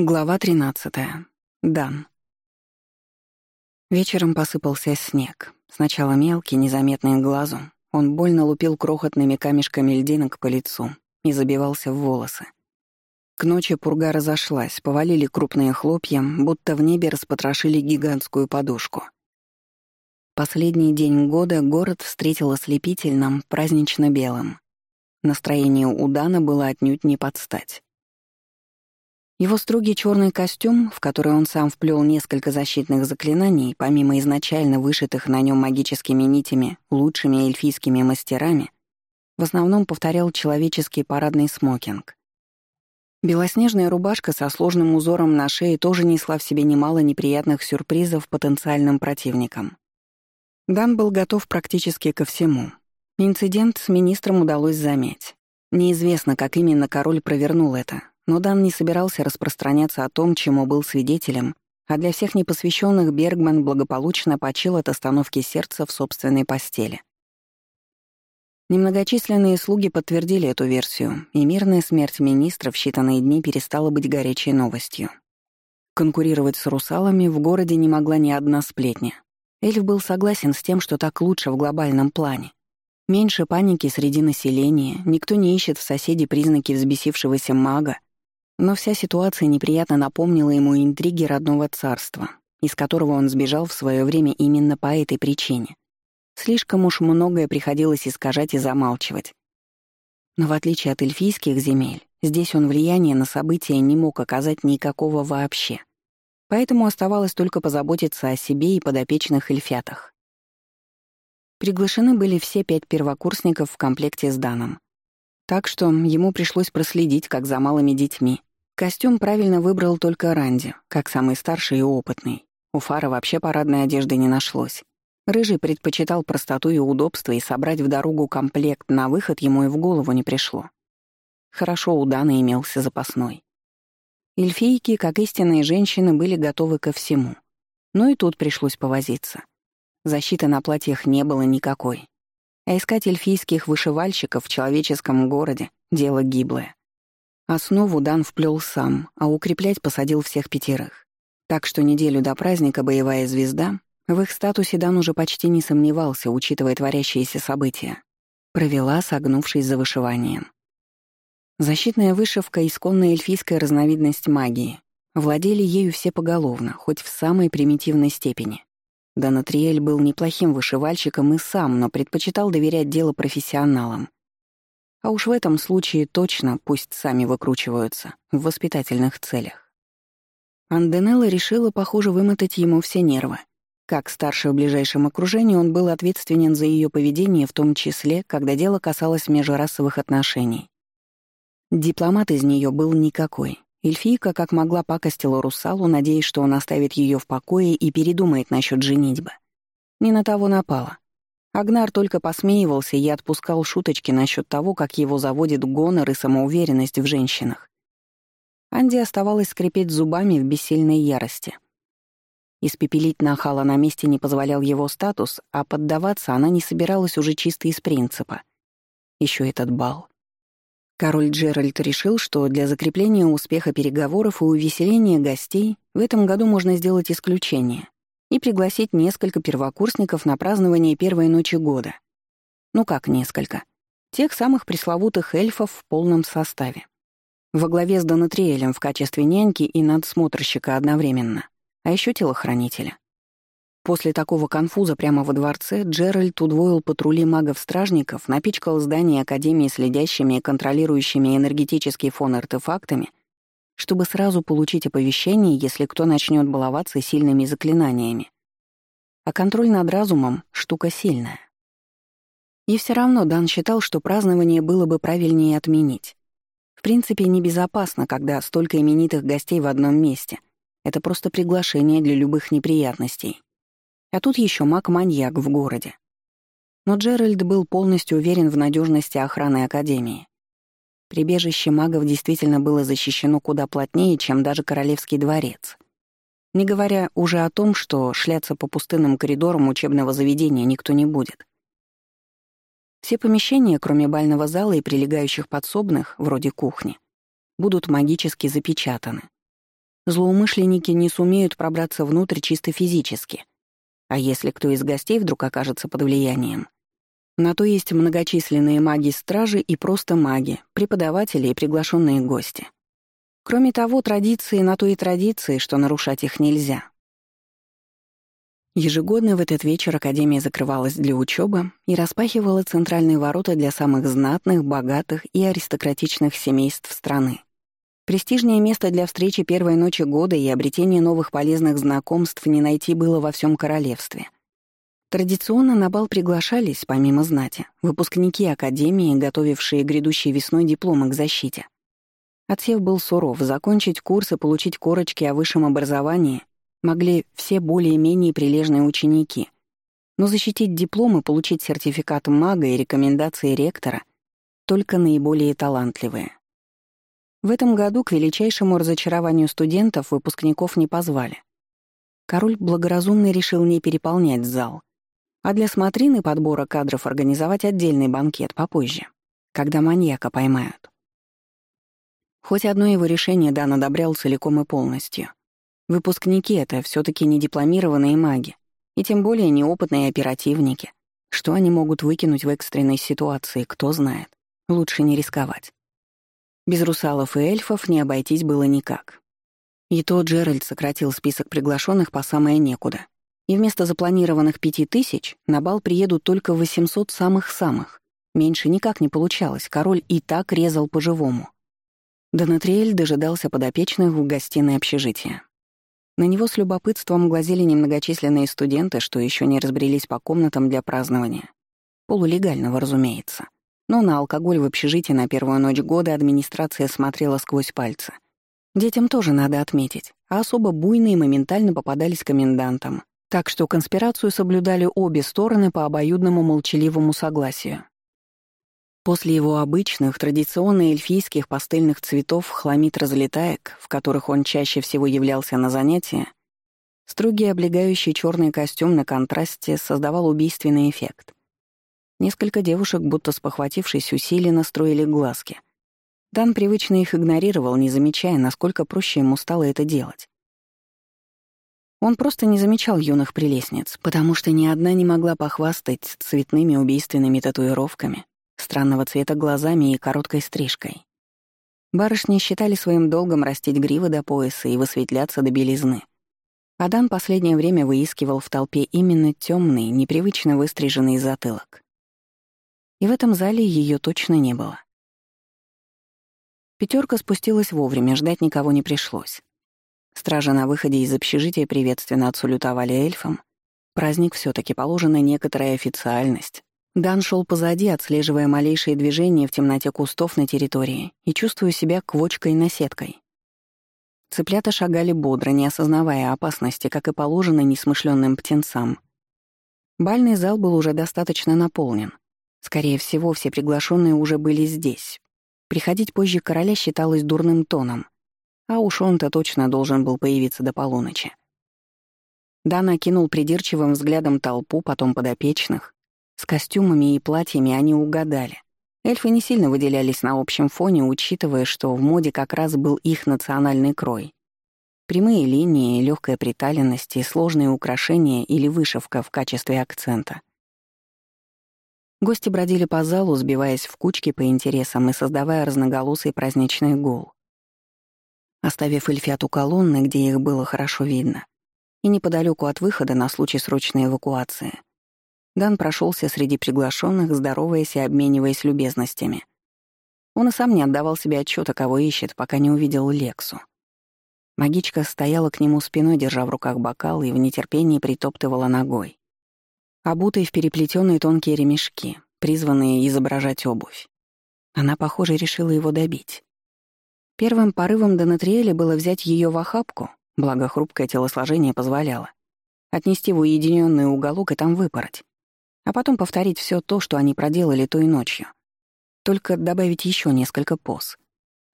Глава 13. Дан. Вечером посыпался снег. Сначала мелкий, незаметный глазу. Он больно лупил крохотными камешками льдинок по лицу и забивался в волосы. К ночи пурга разошлась, повалили крупные хлопья, будто в небе распотрошили гигантскую подушку. Последний день года город встретил ослепительным, празднично-белым. Настроение у Дана было отнюдь не под стать. Его строгий черный костюм, в который он сам вплел несколько защитных заклинаний, помимо изначально вышитых на нем магическими нитями лучшими эльфийскими мастерами, в основном повторял человеческий парадный смокинг. Белоснежная рубашка со сложным узором на шее тоже несла в себе немало неприятных сюрпризов потенциальным противникам. Дан был готов практически ко всему. Инцидент с министром удалось заметить. Неизвестно, как именно король провернул это, но Дан не собирался распространяться о том, чему был свидетелем, а для всех непосвященных Бергман благополучно почил от остановки сердца в собственной постели. Немногочисленные слуги подтвердили эту версию, и мирная смерть министра в считанные дни перестала быть горячей новостью. Конкурировать с русалами в городе не могла ни одна сплетня. Эльф был согласен с тем, что так лучше в глобальном плане. Меньше паники среди населения, никто не ищет в соседе признаки взбесившегося мага, но вся ситуация неприятно напомнила ему интриги родного царства, из которого он сбежал в свое время именно по этой причине. Слишком уж многое приходилось искажать и замалчивать. Но в отличие от эльфийских земель, здесь он влияние на события не мог оказать никакого вообще. Поэтому оставалось только позаботиться о себе и подопечных эльфятах. Приглашены были все пять первокурсников в комплекте с Даном. Так что ему пришлось проследить, как за малыми детьми, Костюм правильно выбрал только Ранди, как самый старший и опытный. У Фара вообще парадной одежды не нашлось. Рыжий предпочитал простоту и удобство, и собрать в дорогу комплект на выход ему и в голову не пришло. Хорошо у Даны имелся запасной. Эльфийки, как истинные женщины, были готовы ко всему. Но и тут пришлось повозиться. Защиты на платьях не было никакой. А искать эльфийских вышивальщиков в человеческом городе — дело гиблое. Основу Дан вплел сам, а укреплять посадил всех пятерых. Так что неделю до праздника «Боевая звезда» в их статусе Дан уже почти не сомневался, учитывая творящиеся события. Провела, согнувшись за вышиванием. Защитная вышивка — исконная эльфийская разновидность магии. Владели ею все поголовно, хоть в самой примитивной степени. Донатриэль был неплохим вышивальщиком и сам, но предпочитал доверять дело профессионалам — а уж в этом случае точно пусть сами выкручиваются в воспитательных целях. Анденелла решила, похоже, вымотать ему все нервы. Как старший в ближайшем окружении, он был ответственен за ее поведение, в том числе, когда дело касалось межрасовых отношений. Дипломат из нее был никакой. Эльфийка как могла пакостила Русалу, надеясь, что он оставит ее в покое и передумает насчет женитьбы. Не на того напала. Агнар только посмеивался и отпускал шуточки насчет того, как его заводит гонор и самоуверенность в женщинах. Анди оставалось скрипеть зубами в бессильной ярости. Испепелить нахала на месте не позволял его статус, а поддаваться она не собиралась уже чисто из принципа. Еще этот бал. Король Джеральд решил, что для закрепления успеха переговоров и увеселения гостей в этом году можно сделать исключение и пригласить несколько первокурсников на празднование первой ночи года. Ну как несколько? Тех самых пресловутых эльфов в полном составе. Во главе с Донатриэлем в качестве няньки и надсмотрщика одновременно, а еще телохранителя. После такого конфуза прямо во дворце Джеральд удвоил патрули магов-стражников, напичкал здание Академии следящими и контролирующими энергетический фон артефактами чтобы сразу получить оповещение, если кто начнет баловаться сильными заклинаниями. А контроль над разумом — штука сильная. И все равно Дан считал, что празднование было бы правильнее отменить. В принципе, небезопасно, когда столько именитых гостей в одном месте. Это просто приглашение для любых неприятностей. А тут еще маг-маньяк в городе. Но Джеральд был полностью уверен в надежности охраны Академии. Прибежище магов действительно было защищено куда плотнее, чем даже королевский дворец. Не говоря уже о том, что шляться по пустынным коридорам учебного заведения никто не будет. Все помещения, кроме бального зала и прилегающих подсобных, вроде кухни, будут магически запечатаны. злоумышленники не сумеют пробраться внутрь чисто физически. А если кто из гостей вдруг окажется под влиянием? На то есть многочисленные маги-стражи и просто маги, преподаватели и приглашенные гости. Кроме того, традиции на то и традиции, что нарушать их нельзя. Ежегодно в этот вечер Академия закрывалась для учебы и распахивала центральные ворота для самых знатных, богатых и аристократичных семейств страны. Престижнее место для встречи первой ночи года и обретения новых полезных знакомств не найти было во всем королевстве. Традиционно на бал приглашались, помимо знати, выпускники Академии, готовившие грядущей весной дипломы к защите. Отсев был суров, закончить курс и получить корочки о высшем образовании могли все более-менее прилежные ученики. Но защитить диплом и получить сертификат мага и рекомендации ректора — только наиболее талантливые. В этом году к величайшему разочарованию студентов выпускников не позвали. Король благоразумно решил не переполнять зал, а для смотрины подбора кадров организовать отдельный банкет попозже, когда маньяка поймают. Хоть одно его решение Дан одобрял целиком и полностью. Выпускники — это все таки не дипломированные маги, и тем более неопытные оперативники. Что они могут выкинуть в экстренной ситуации, кто знает. Лучше не рисковать. Без русалов и эльфов не обойтись было никак. И то Джеральд сократил список приглашенных по самое некуда. И вместо запланированных пяти тысяч на бал приедут только 800 самых-самых. Меньше никак не получалось, король и так резал по-живому. Донатриэль дожидался подопечных в гостиной общежития. На него с любопытством глазели немногочисленные студенты, что еще не разбрелись по комнатам для празднования. Полулегального, разумеется. Но на алкоголь в общежитии на первую ночь года администрация смотрела сквозь пальцы. Детям тоже надо отметить, а особо буйные моментально попадались комендантам. Так что конспирацию соблюдали обе стороны по обоюдному молчаливому согласию. После его обычных, традиционно эльфийских пастельных цветов хламид разлетаек, в которых он чаще всего являлся на занятия, строгий облегающий черный костюм на контрасте создавал убийственный эффект. Несколько девушек, будто спохватившись, усиленно строили глазки. Дан привычно их игнорировал, не замечая, насколько проще ему стало это делать. Он просто не замечал юных прелестниц, потому что ни одна не могла похвастать цветными убийственными татуировками, странного цвета глазами и короткой стрижкой. Барышни считали своим долгом растить гривы до пояса и высветляться до белизны. Адан последнее время выискивал в толпе именно темный, непривычно выстриженный затылок. И в этом зале ее точно не было. Пятерка спустилась вовремя, ждать никого не пришлось. Стражи на выходе из общежития приветственно отсулютовали эльфам. Праздник все таки положена некоторая официальность, Дан шел позади, отслеживая малейшие движения в темноте кустов на территории и чувствуя себя квочкой-наседкой. Цыплята шагали бодро, не осознавая опасности, как и положено несмышленным птенцам. Бальный зал был уже достаточно наполнен. Скорее всего, все приглашенные уже были здесь. Приходить позже короля считалось дурным тоном, а уж он-то точно должен был появиться до полуночи. Дан окинул придирчивым взглядом толпу, потом подопечных, с костюмами и платьями они угадали. Эльфы не сильно выделялись на общем фоне, учитывая, что в моде как раз был их национальный крой. Прямые линии, легкая приталенность и сложные украшения или вышивка в качестве акцента. Гости бродили по залу, сбиваясь в кучки по интересам и создавая разноголосый праздничный гул. Оставив эльфят у колонны, где их было хорошо видно, и неподалеку от выхода на случай срочной эвакуации, Дан прошелся среди приглашенных, здороваясь и обмениваясь любезностями. Он и сам не отдавал себе отчета, кого ищет, пока не увидел Лексу. Магичка стояла к нему спиной, держа в руках бокал, и в нетерпении притоптывала ногой. Обутые в переплетенные тонкие ремешки, призванные изображать обувь. Она, похоже, решила его добить. Первым порывом Донатриэля было взять ее в охапку, благо хрупкое телосложение позволяло, отнести в уединенный уголок и там выпороть а потом повторить все то, что они проделали той ночью. Только добавить еще несколько поз.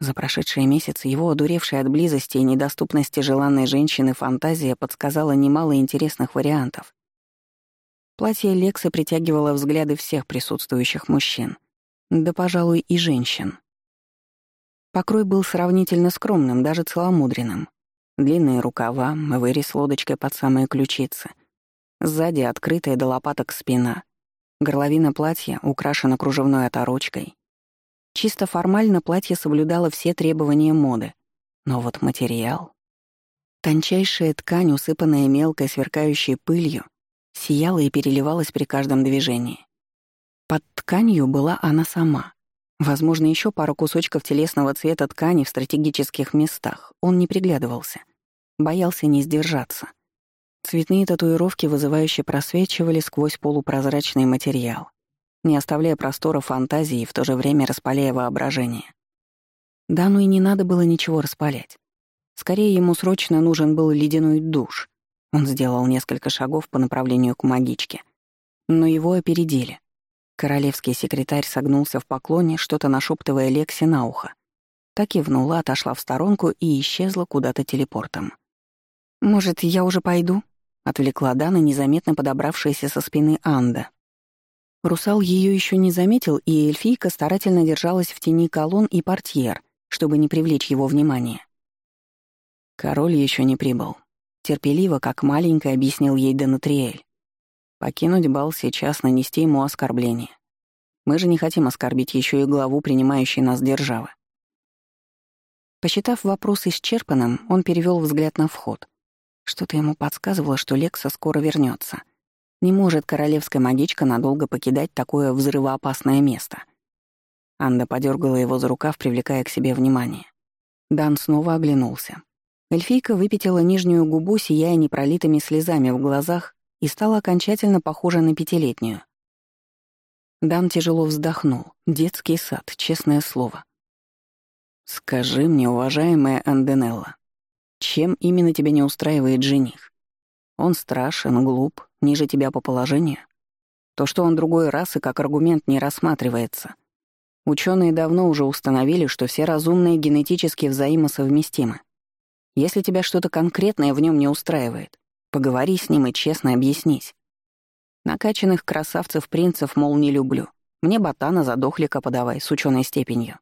За прошедшие месяцы его одуревшая от близости и недоступности желанной женщины фантазия подсказала немало интересных вариантов. Платье Лекса притягивало взгляды всех присутствующих мужчин, да, пожалуй, и женщин. Покрой был сравнительно скромным, даже целомудренным. Длинные рукава, вырез лодочкой под самые ключицы. Сзади открытая до лопаток спина. Горловина платья украшена кружевной оторочкой. Чисто формально платье соблюдало все требования моды. Но вот материал... Тончайшая ткань, усыпанная мелкой сверкающей пылью, сияла и переливалась при каждом движении. Под тканью была она сама. Возможно, еще пару кусочков телесного цвета ткани в стратегических местах. Он не приглядывался. Боялся не сдержаться. Цветные татуировки вызывающе просвечивали сквозь полупрозрачный материал, не оставляя простора фантазии и в то же время распаляя воображение. Да, ну и не надо было ничего распалять. Скорее, ему срочно нужен был ледяной душ. Он сделал несколько шагов по направлению к магичке. Но его опередили. Королевский секретарь согнулся в поклоне, что-то нашептывая Лекси на ухо. Так кивнула, отошла в сторонку и исчезла куда-то телепортом. «Может, я уже пойду?» — отвлекла Дана, незаметно подобравшаяся со спины Анда. Русал ее еще не заметил, и эльфийка старательно держалась в тени колонн и портьер, чтобы не привлечь его внимание. Король еще не прибыл. Терпеливо, как маленькая, объяснил ей Денатриэль. Покинуть бал сейчас, нанести ему оскорбление. Мы же не хотим оскорбить еще и главу, принимающей нас державы. Посчитав вопрос исчерпанным, он перевел взгляд на вход. Что-то ему подсказывало, что Лекса скоро вернется. Не может королевская магичка надолго покидать такое взрывоопасное место. Анда подергала его за рукав, привлекая к себе внимание. Дан снова оглянулся. Эльфийка выпятила нижнюю губу, сияя непролитыми слезами в глазах, и стала окончательно похожа на пятилетнюю. Дан тяжело вздохнул. Детский сад, честное слово. «Скажи мне, уважаемая Анденелла, чем именно тебя не устраивает жених? Он страшен, глуп, ниже тебя по положению? То, что он другой расы, как аргумент не рассматривается. Ученые давно уже установили, что все разумные генетически взаимосовместимы. Если тебя что-то конкретное в нем не устраивает, Поговори с ним и честно объяснись. Накачанных красавцев-принцев, мол, не люблю. Мне ботана задохлика подавай с ученой степенью.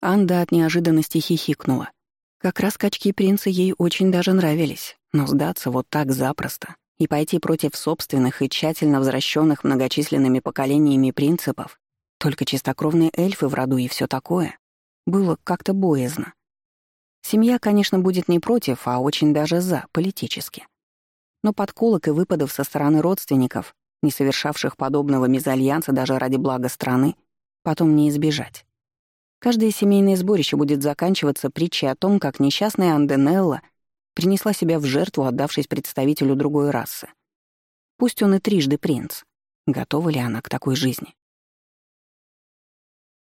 Анда от неожиданности хихикнула. Как раз качки принца ей очень даже нравились, но сдаться вот так запросто и пойти против собственных и тщательно возвращенных многочисленными поколениями принципов, только чистокровные эльфы в роду и все такое, было как-то боязно. Семья, конечно, будет не против, а очень даже за, политически но подколок и выпадов со стороны родственников, не совершавших подобного мезальянса даже ради блага страны, потом не избежать. Каждое семейное сборище будет заканчиваться притчей о том, как несчастная Анденелла принесла себя в жертву, отдавшись представителю другой расы. Пусть он и трижды принц. Готова ли она к такой жизни?